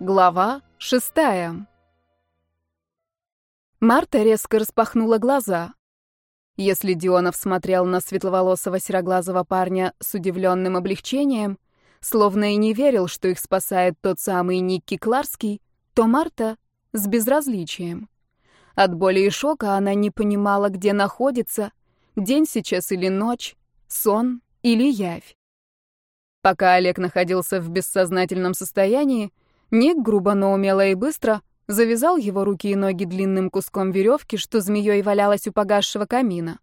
Глава шестая. Марта резко распахнула глаза. Если Дионов смотрел на светловолосого сероглазого парня с удивленным облегчением, словно и не верил, что их спасает тот самый Никки Кларский, то Марта — с безразличием. От боли и шока она не понимала, где находится, день сейчас или ночь, сон или явь. Пока Олег находился в бессознательном состоянии, Ник грубо, но умело и быстро завязал его руки и ноги длинным куском веревки, что змеей валялась у погасшего камина.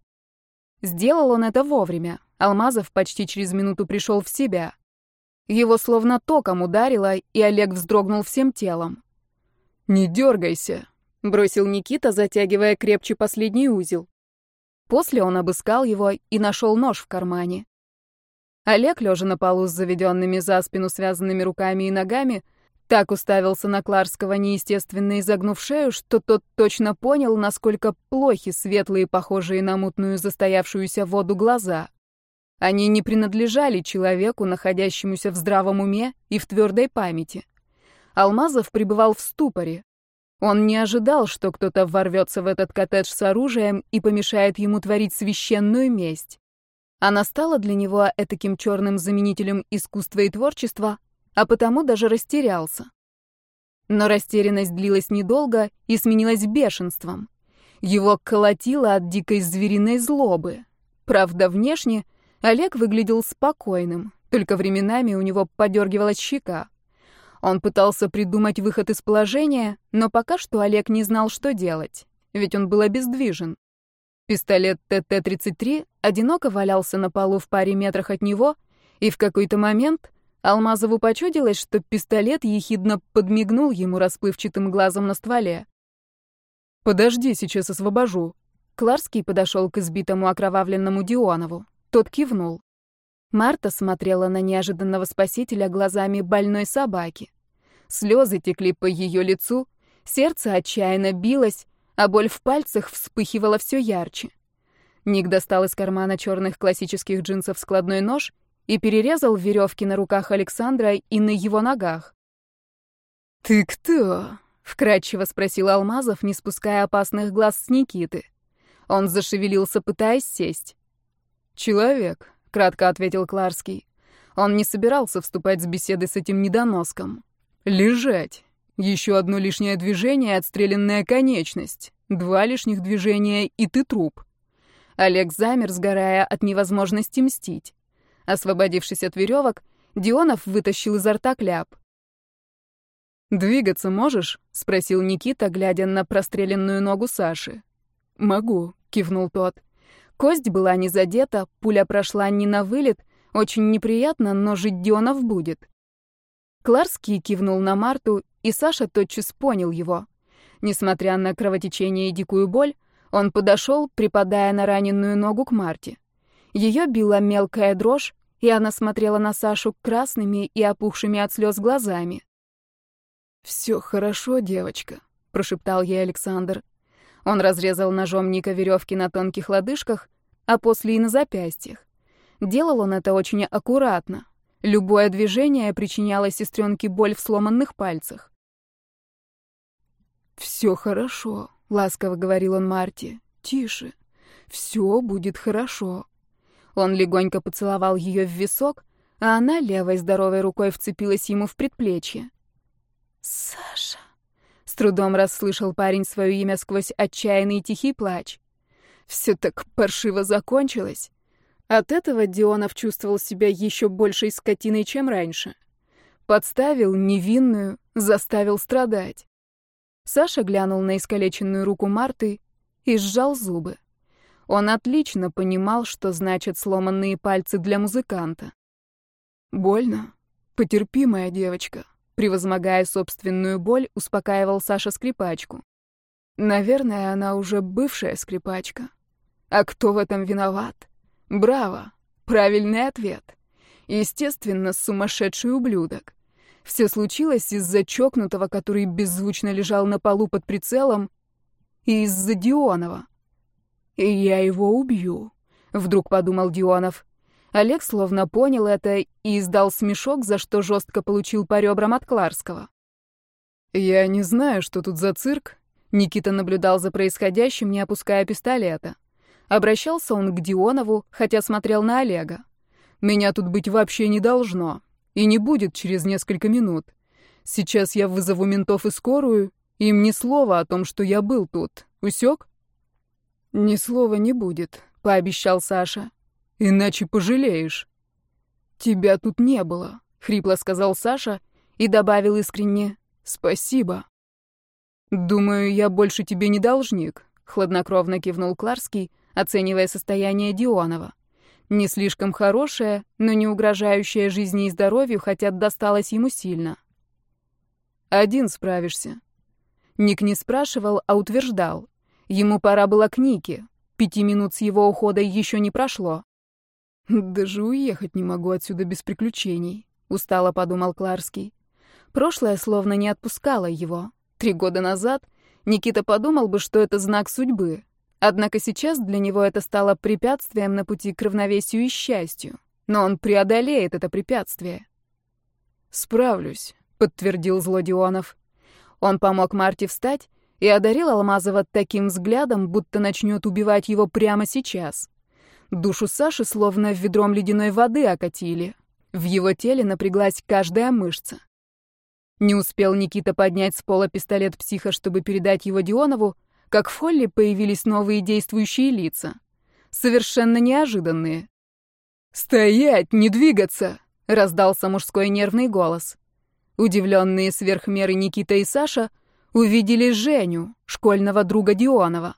Сделал он это вовремя. Алмазов почти через минуту пришел в себя. Его словно током ударило, и Олег вздрогнул всем телом. «Не дергайся», — бросил Никита, затягивая крепче последний узел. После он обыскал его и нашел нож в кармане. Олег, лежа на полу с заведенными за спину связанными руками и ногами, так уставился на Кларского, неестественно изогнув шею, что тот точно понял, насколько плохи светлые, похожие на мутную застоявшуюся воду глаза. Они не принадлежали человеку, находящемуся в здравом уме и в твердой памяти. Алмазов пребывал в ступоре. Он не ожидал, что кто-то ворвется в этот коттедж с оружием и помешает ему творить священную месть. Она стала для него этаким черным заменителем искусства и творчества, а потому даже растерялся. Но растерянность длилась недолго и сменилась бешенством. Его колотило от дикой звериной злобы. Правда, внешне Олег выглядел спокойным, только временами у него подергивалась щека. Он пытался придумать выход из положения, но пока что Олег не знал, что делать, ведь он был обездвижен. Пистолет ТТ-33 одиноко валялся на полу в паре метрах от него, и в какой-то момент Алмазову почудилось, что пистолет ехидно подмигнул ему расплывчатым глазом на стволе. «Подожди, сейчас освобожу». Кларский подошел к избитому окровавленному Дионову. Тот кивнул. Марта смотрела на неожиданного спасителя глазами больной собаки. Слезы текли по ее лицу, сердце отчаянно билось, а боль в пальцах вспыхивала все ярче. Ник достал из кармана черных классических джинсов складной нож и перерезал веревки на руках Александра и на его ногах. «Ты кто?» — вкратчиво спросил Алмазов, не спуская опасных глаз с Никиты. Он зашевелился, пытаясь сесть. «Человек», — кратко ответил Кларский. Он не собирался вступать в беседы с этим недоноском. «Лежать. Еще одно лишнее движение — отстрелянная конечность. Два лишних движения — и ты труп». Олег замер, сгорая от невозможности мстить. Освободившись от веревок, Дионов вытащил изо рта кляп. «Двигаться можешь?» — спросил Никита, глядя на простреленную ногу Саши. «Могу», — кивнул тот. Кость была не задета, пуля прошла не на вылет, очень неприятно, но жить Дионов будет. Кларский кивнул на Марту, и Саша тотчас понял его. Несмотря на кровотечение и дикую боль, он подошел, припадая на раненую ногу к Марте. Ее била мелкая дрожь, и она смотрела на Сашу красными и опухшими от слез глазами. «Все хорошо, девочка», — прошептал ей Александр. Он разрезал ножом Ника веревки на тонких лодыжках, а после и на запястьях. Делал он это очень аккуратно. Любое движение причиняло сестренке боль в сломанных пальцах. «Все хорошо», — ласково говорил он Марте. «Тише. Все будет хорошо». Он легонько поцеловал ее в висок, а она левой здоровой рукой вцепилась ему в предплечье. «Саша!» — с трудом расслышал парень свое имя сквозь отчаянный тихий плач. Все так паршиво закончилось. От этого Дионов чувствовал себя еще большей скотиной, чем раньше. Подставил невинную, заставил страдать. Саша глянул на искалеченную руку Марты и сжал зубы. Он отлично понимал, что значат сломанные пальцы для музыканта. «Больно? Потерпи, моя девочка», — превозмогая собственную боль, успокаивал Саша скрипачку. «Наверное, она уже бывшая скрипачка. А кто в этом виноват? Браво! Правильный ответ. Естественно, сумасшедший ублюдок. Все случилось из-за чокнутого, который беззвучно лежал на полу под прицелом, и из-за Дионова. «И я его убью», — вдруг подумал Дионов. Олег словно понял это и издал смешок, за что жестко получил по ребрам от Кларского. «Я не знаю, что тут за цирк». Никита наблюдал за происходящим, не опуская пистолета. Обращался он к Дионову, хотя смотрел на Олега. «Меня тут быть вообще не должно. И не будет через несколько минут. Сейчас я вызову ментов и скорую. Им ни слова о том, что я был тут. Усек?» «Ни слова не будет», — пообещал Саша. «Иначе пожалеешь». «Тебя тут не было», — хрипло сказал Саша и добавил искренне «Спасибо». «Думаю, я больше тебе не должник», — хладнокровно кивнул Кларский, оценивая состояние Дионова. Не слишком хорошее, но не угрожающее жизни и здоровью, хотя досталось ему сильно. «Один справишься». Ник не спрашивал, а утверждал. Ему пора было к Нике. Пяти минут с его ухода еще не прошло. «Даже уехать не могу отсюда без приключений», — устало подумал Кларский. Прошлое словно не отпускало его. Три года назад Никита подумал бы, что это знак судьбы. Однако сейчас для него это стало препятствием на пути к равновесию и счастью. Но он преодолеет это препятствие. «Справлюсь», — подтвердил Злодионов. Он помог Марте встать и одарил Алмазова таким взглядом, будто начнет убивать его прямо сейчас. Душу Саши словно ведром ледяной воды окатили. В его теле напряглась каждая мышца. Не успел Никита поднять с пола пистолет психа, чтобы передать его Дионову, как в холле появились новые действующие лица. Совершенно неожиданные. «Стоять, не двигаться!» — раздался мужской нервный голос. Удивленные сверх меры Никита и Саша увидели Женю, школьного друга Дионова.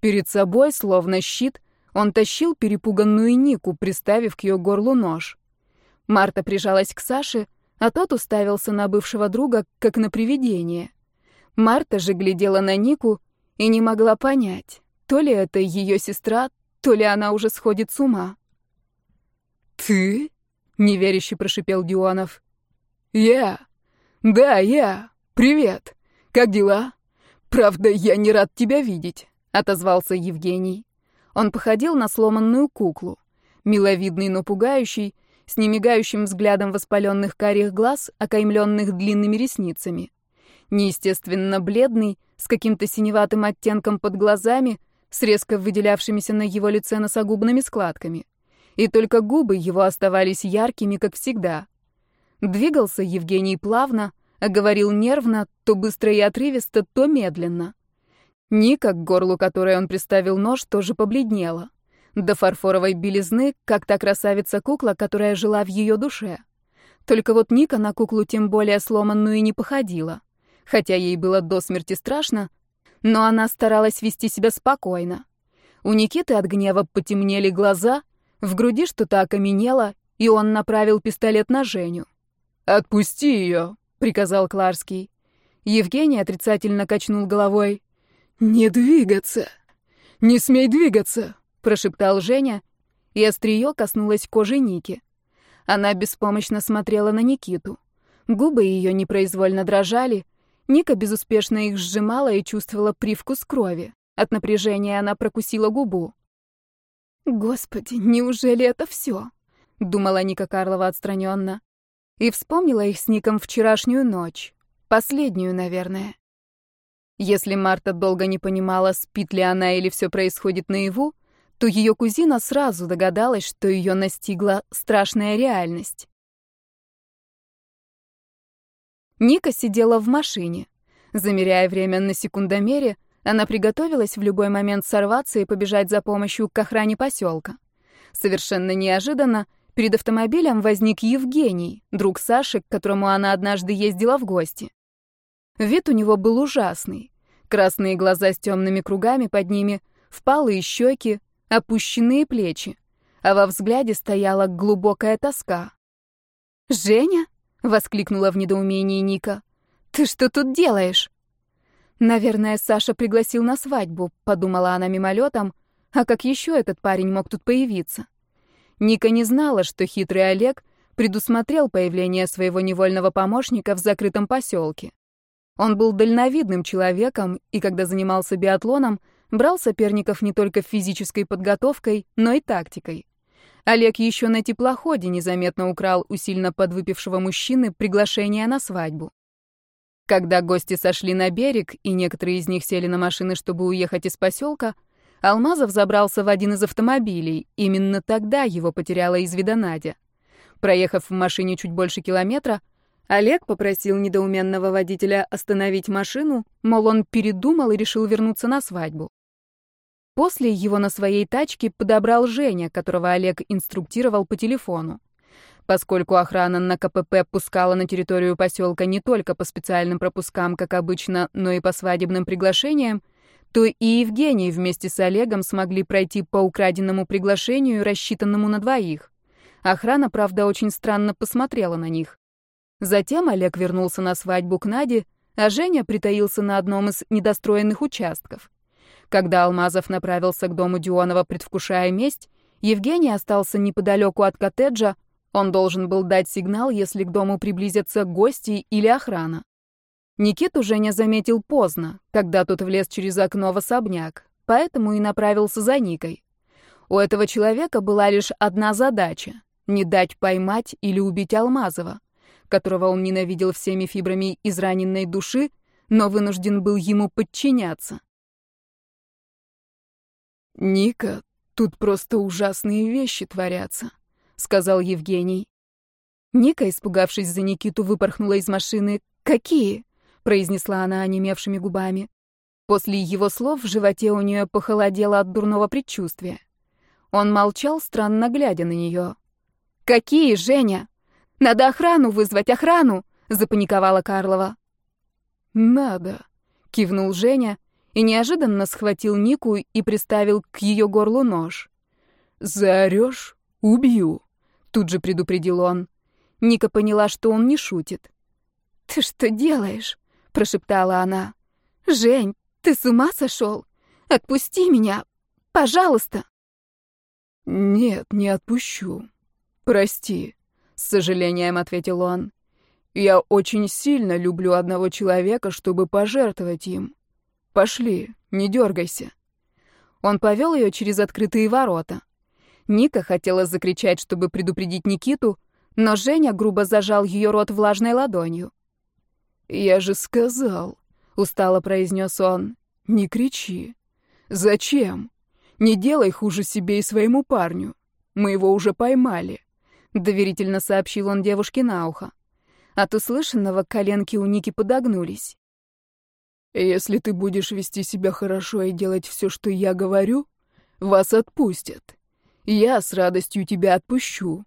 Перед собой, словно щит, он тащил перепуганную Нику, приставив к ее горлу нож. Марта прижалась к Саше, а тот уставился на бывшего друга, как на привидение. Марта же глядела на Нику и не могла понять, то ли это ее сестра, то ли она уже сходит с ума. «Ты?» — неверяще прошипел Дионов. «Я. Да, я. Привет. Как дела? Правда, я не рад тебя видеть», — отозвался Евгений. Он походил на сломанную куклу. Миловидный, но пугающий, с немигающим взглядом воспаленных карих глаз, окаймленных длинными ресницами. Неестественно бледный, с каким-то синеватым оттенком под глазами, с резко выделявшимися на его лице носогубными складками. И только губы его оставались яркими, как всегда. Двигался Евгений плавно, говорил нервно, то быстро и отрывисто, то медленно. Ника, к горлу которой он приставил нож, тоже побледнела. До фарфоровой белизны, как та красавица-кукла, которая жила в ее душе. Только вот Ника на куклу тем более сломанную и не походила. Хотя ей было до смерти страшно, но она старалась вести себя спокойно. У Никиты от гнева потемнели глаза, в груди что-то окаменело, и он направил пистолет на Женю. «Отпусти ее», — приказал Кларский. Евгений отрицательно качнул головой. «Не двигаться! Не смей двигаться!» — прошептал Женя, и острие коснулось кожи Ники. Она беспомощно смотрела на Никиту. Губы ее непроизвольно дрожали. Ника безуспешно их сжимала и чувствовала привкус крови. От напряжения она прокусила губу. «Господи, неужели это все?» — думала Ника Карлова отстраненно. И вспомнила их с Ником вчерашнюю ночь. Последнюю, наверное. Если Марта долго не понимала, спит ли она или все происходит наяву, то ее кузина сразу догадалась, что ее настигла страшная реальность. Ника сидела в машине. Замеряя время на секундомере, она приготовилась в любой момент сорваться и побежать за помощью к охране поселка. Совершенно неожиданно перед автомобилем возник Евгений, друг Саши, к которому она однажды ездила в гости. Вид у него был ужасный. Красные глаза с темными кругами под ними, впалые щеки, опущенные плечи. А во взгляде стояла глубокая тоска. «Женя?» — воскликнула в недоумении Ника. «Ты что тут делаешь?» «Наверное, Саша пригласил на свадьбу», — подумала она мимолетом. «А как еще этот парень мог тут появиться?» Ника не знала, что хитрый Олег предусмотрел появление своего невольного помощника в закрытом поселке. Он был дальновидным человеком и, когда занимался биатлоном, брал соперников не только физической подготовкой, но и тактикой. Олег еще на теплоходе незаметно украл у сильно подвыпившего мужчины приглашение на свадьбу. Когда гости сошли на берег, и некоторые из них сели на машины, чтобы уехать из поселка, Алмазов забрался в один из автомобилей. Именно тогда его потеряла из вида Надя. Проехав в машине чуть больше километра, Олег попросил недоуменного водителя остановить машину, мол, он передумал и решил вернуться на свадьбу. После его на своей тачке подобрал Женя, которого Олег инструктировал по телефону. Поскольку охрана на КПП пускала на территорию поселка не только по специальным пропускам, как обычно, но и по свадебным приглашениям, то и Евгений вместе с Олегом смогли пройти по украденному приглашению, рассчитанному на двоих. Охрана, правда, очень странно посмотрела на них. Затем Олег вернулся на свадьбу к Наде, а Женя притаился на одном из недостроенных участков. Когда Алмазов направился к дому Дионова, предвкушая месть, Евгений остался неподалеку от коттеджа, он должен был дать сигнал, если к дому приблизятся гости или охрана. Никиту Женя заметил поздно, когда тот влез через окно в особняк, поэтому и направился за Никой. У этого человека была лишь одна задача — не дать поймать или убить Алмазова, которого он ненавидел всеми фибрами израненной души, но вынужден был ему подчиняться. «Ника, тут просто ужасные вещи творятся», — сказал Евгений. Ника, испугавшись за Никиту, выпорхнула из машины. «Какие?» — произнесла она онемевшими губами. После его слов в животе у нее похолодело от дурного предчувствия. Он молчал, странно глядя на нее. «Какие, Женя? Надо охрану вызвать, охрану!» — запаниковала Карлова. «Надо», — кивнул Женя и неожиданно схватил Нику и приставил к ее горлу нож. «Заорешь — убью», — тут же предупредил он. Ника поняла, что он не шутит. «Ты что делаешь?» — прошептала она. «Жень, ты с ума сошел? Отпусти меня! Пожалуйста!» «Нет, не отпущу. Прости», — с сожалением ответил он. «Я очень сильно люблю одного человека, чтобы пожертвовать им. Пошли, не дергайся. Он повел ее через открытые ворота. Ника хотела закричать, чтобы предупредить Никиту, но Женя грубо зажал ее рот влажной ладонью. «Я же сказал», — устало произнес он, — «не кричи. Зачем? Не делай хуже себе и своему парню. Мы его уже поймали», — доверительно сообщил он девушке на ухо. От услышанного коленки у Ники подогнулись. Если ты будешь вести себя хорошо и делать все, что я говорю, вас отпустят. Я с радостью тебя отпущу,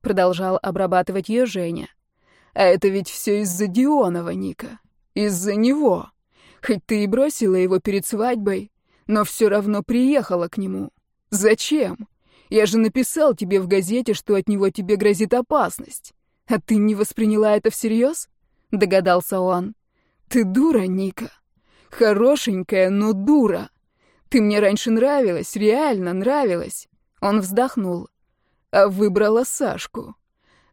продолжал обрабатывать ее Женя. А это ведь все из-за Дионова, Ника. Из-за него. Хоть ты и бросила его перед свадьбой, но все равно приехала к нему. Зачем? Я же написал тебе в газете, что от него тебе грозит опасность. А ты не восприняла это всерьез? Догадался он. Ты дура, Ника. Хорошенькая, но дура. Ты мне раньше нравилась, реально нравилась. Он вздохнул. А выбрала Сашку.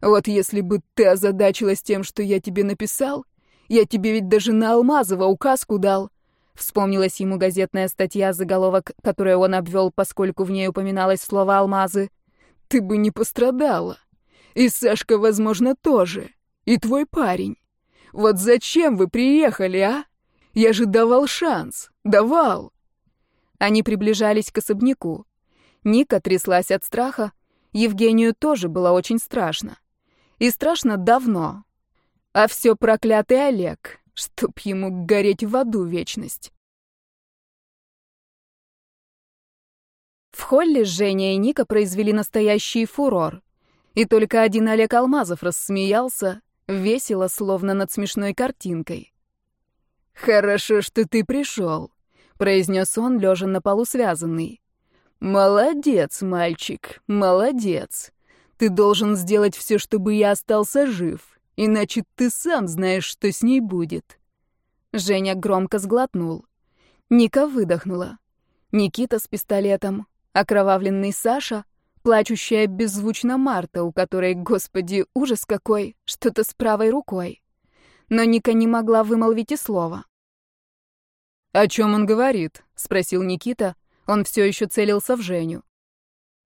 Вот если бы ты озадачилась тем, что я тебе написал, я тебе ведь даже на Алмазова указку дал. Вспомнилась ему газетная статья, заголовок, которую он обвел, поскольку в ней упоминалось слово «алмазы». Ты бы не пострадала. И Сашка, возможно, тоже. И твой парень. Вот зачем вы приехали, а? Я же давал шанс. Давал. Они приближались к особняку. Ника тряслась от страха. Евгению тоже было очень страшно. И страшно давно. А все проклятый Олег, чтоб ему гореть в аду вечность. В холле Женя и Ника произвели настоящий фурор. И только один Олег Алмазов рассмеялся, весело, словно над смешной картинкой. «Хорошо, что ты пришел», — произнес он, лежа на полу связанный. «Молодец, мальчик, молодец. Ты должен сделать все, чтобы я остался жив, иначе ты сам знаешь, что с ней будет». Женя громко сглотнул. Ника выдохнула. Никита с пистолетом, окровавленный Саша, плачущая беззвучно Марта, у которой, господи, ужас какой, что-то с правой рукой. Но Ника не могла вымолвить и слова. «О чем он говорит?» — спросил Никита. Он все еще целился в Женю.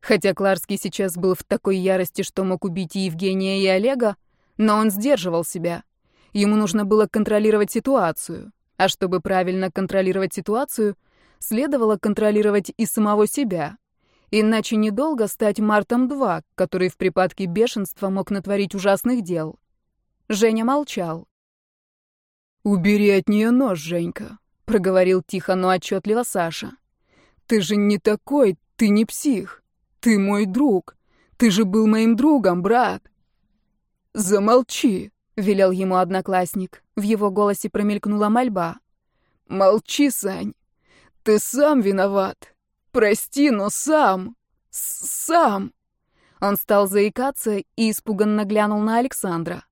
Хотя Кларский сейчас был в такой ярости, что мог убить и Евгения, и Олега, но он сдерживал себя. Ему нужно было контролировать ситуацию. А чтобы правильно контролировать ситуацию, следовало контролировать и самого себя. Иначе недолго стать Мартом-2, который в припадке бешенства мог натворить ужасных дел. Женя молчал. «Убери от нее нож, Женька», — проговорил тихо, но отчетливо Саша. «Ты же не такой, ты не псих. Ты мой друг. Ты же был моим другом, брат». «Замолчи», — велел ему одноклассник. В его голосе промелькнула мольба. «Молчи, Сань. Ты сам виноват. Прости, но сам. С сам». Он стал заикаться и испуганно глянул на Александра.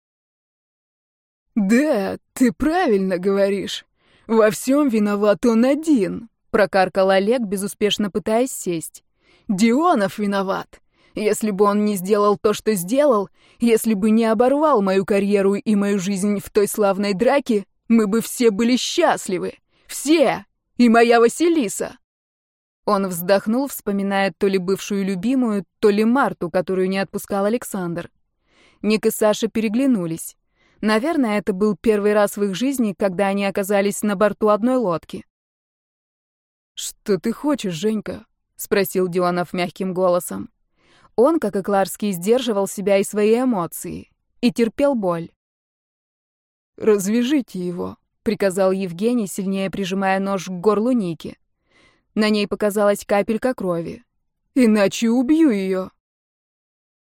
«Да, ты правильно говоришь. Во всем виноват он один», — прокаркал Олег, безуспешно пытаясь сесть. «Дионов виноват. Если бы он не сделал то, что сделал, если бы не оборвал мою карьеру и мою жизнь в той славной драке, мы бы все были счастливы. Все! И моя Василиса!» Он вздохнул, вспоминая то ли бывшую любимую, то ли Марту, которую не отпускал Александр. Ник и Саша переглянулись. Наверное, это был первый раз в их жизни, когда они оказались на борту одной лодки. «Что ты хочешь, Женька?» — спросил Дионов мягким голосом. Он, как и Кларский, сдерживал себя и свои эмоции. И терпел боль. «Развяжите его», — приказал Евгений, сильнее прижимая нож к горлу Ники. На ней показалась капелька крови. «Иначе убью ее».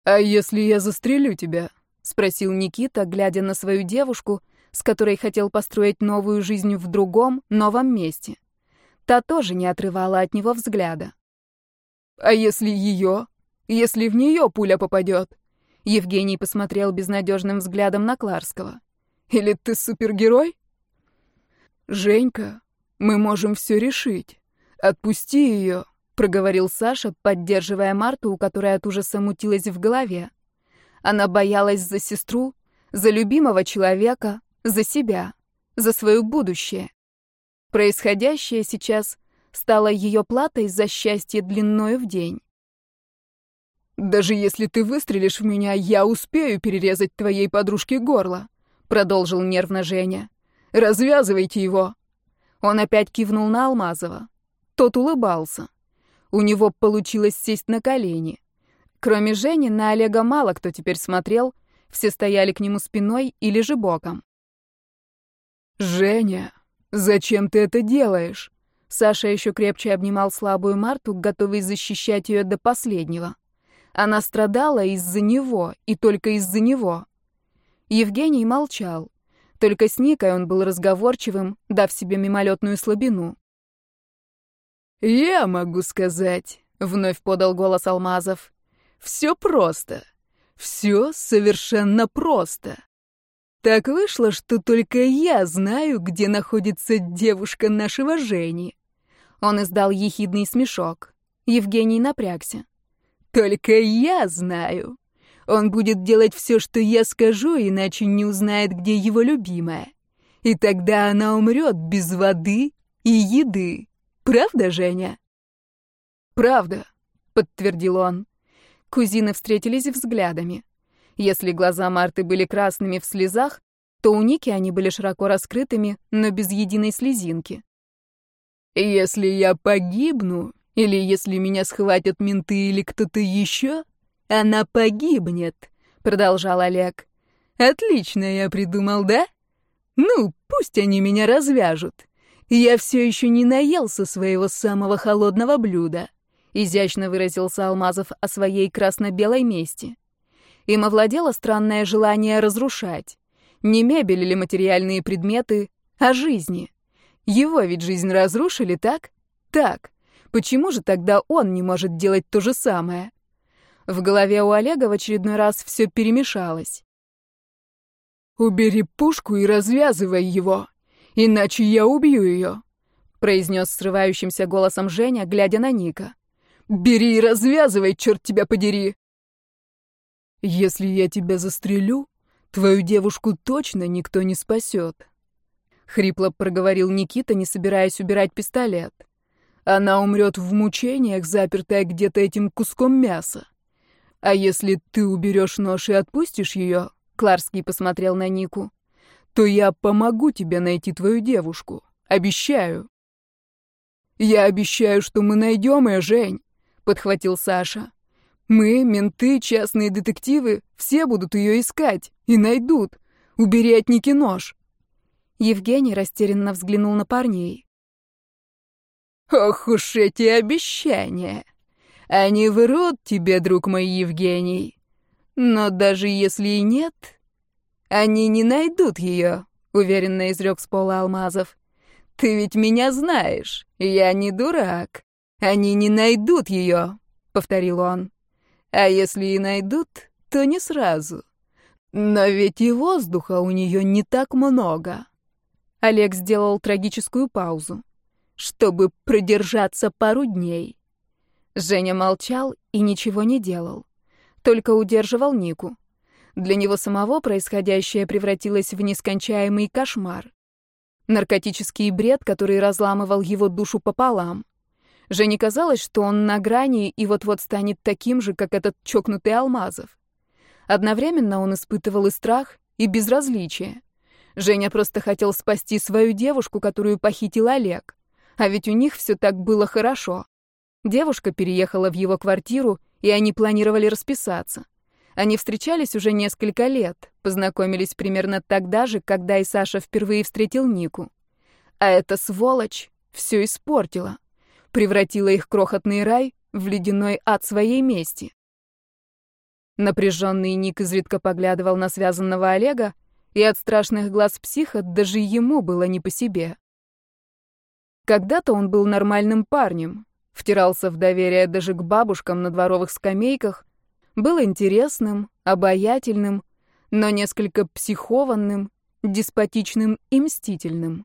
«А если я застрелю тебя?» — спросил Никита, глядя на свою девушку, с которой хотел построить новую жизнь в другом, новом месте. Та тоже не отрывала от него взгляда. «А если ее? Если в нее пуля попадет?» Евгений посмотрел безнадежным взглядом на Кларского. «Или ты супергерой?» «Женька, мы можем все решить. Отпусти ее», — проговорил Саша, поддерживая Марту, у которой от ужаса мутилась в голове. Она боялась за сестру, за любимого человека, за себя, за свое будущее. Происходящее сейчас стало ее платой за счастье длиною в день. «Даже если ты выстрелишь в меня, я успею перерезать твоей подружке горло», — продолжил нервно Женя. «Развязывайте его». Он опять кивнул на Алмазова. Тот улыбался. У него получилось сесть на колени. Кроме Жени, на Олега мало кто теперь смотрел, все стояли к нему спиной или же боком. «Женя, зачем ты это делаешь?» Саша еще крепче обнимал слабую Марту, готовый защищать ее до последнего. Она страдала из-за него, и только из-за него. Евгений молчал. Только с Никой он был разговорчивым, дав себе мимолетную слабину. «Я могу сказать», — вновь подал голос Алмазов. Все просто. Все совершенно просто. Так вышло, что только я знаю, где находится девушка нашего Жени. Он издал ехидный смешок. Евгений напрягся. Только я знаю. Он будет делать все, что я скажу, иначе не узнает, где его любимая. И тогда она умрет без воды и еды. Правда, Женя? Правда, подтвердил он. Кузины встретились взглядами. Если глаза Марты были красными в слезах, то у Ники они были широко раскрытыми, но без единой слезинки. «Если я погибну, или если меня схватят менты или кто-то еще, она погибнет», — продолжал Олег. «Отлично я придумал, да? Ну, пусть они меня развяжут. Я все еще не наелся своего самого холодного блюда. Изящно выразился Алмазов о своей красно-белой мести. Им овладело странное желание разрушать. Не мебель или материальные предметы, а жизни. Его ведь жизнь разрушили, так? Так. Почему же тогда он не может делать то же самое? В голове у Олега в очередной раз все перемешалось. «Убери пушку и развязывай его, иначе я убью ее», произнес срывающимся голосом Женя, глядя на Ника. Бери и развязывай, черт тебя подери!» «Если я тебя застрелю, твою девушку точно никто не спасет», — хрипло проговорил Никита, не собираясь убирать пистолет. «Она умрет в мучениях, запертая где-то этим куском мяса. А если ты уберешь нож и отпустишь ее, — Кларский посмотрел на Нику, то я помогу тебе найти твою девушку. Обещаю. Я обещаю, что мы найдем ее, Жень, подхватил Саша. Мы, менты, частные детективы, все будут ее искать и найдут. Убери от Ники нож. Евгений растерянно взглянул на парней. Ох уж эти обещания. Они врут тебе, друг мой Евгений. Но даже если и нет, они не найдут ее, уверенно изрек с пола алмазов. Ты ведь меня знаешь, я не дурак. Они не найдут ее, повторил он. А если и найдут, то не сразу. Но ведь и воздуха у нее не так много. Олег сделал трагическую паузу. Чтобы продержаться пару дней. Женя молчал и ничего не делал. Только удерживал Нику. Для него самого происходящее превратилось в нескончаемый кошмар. Наркотический бред, который разламывал его душу пополам. Жене казалось, что он на грани и вот-вот станет таким же, как этот чокнутый Алмазов. Одновременно он испытывал и страх, и безразличие. Женя просто хотел спасти свою девушку, которую похитил Олег. А ведь у них все так было хорошо. Девушка переехала в его квартиру, и они планировали расписаться. Они встречались уже несколько лет, познакомились примерно тогда же, когда и Саша впервые встретил Нику. А эта сволочь все испортила, превратила их крохотный рай в ледяной ад своей мести. Напряженный Ник изредка поглядывал на связанного Олега, и от страшных глаз психа даже ему было не по себе. Когда-то он был нормальным парнем, втирался в доверие даже к бабушкам на дворовых скамейках, был интересным, обаятельным, но несколько психованным, деспотичным и мстительным.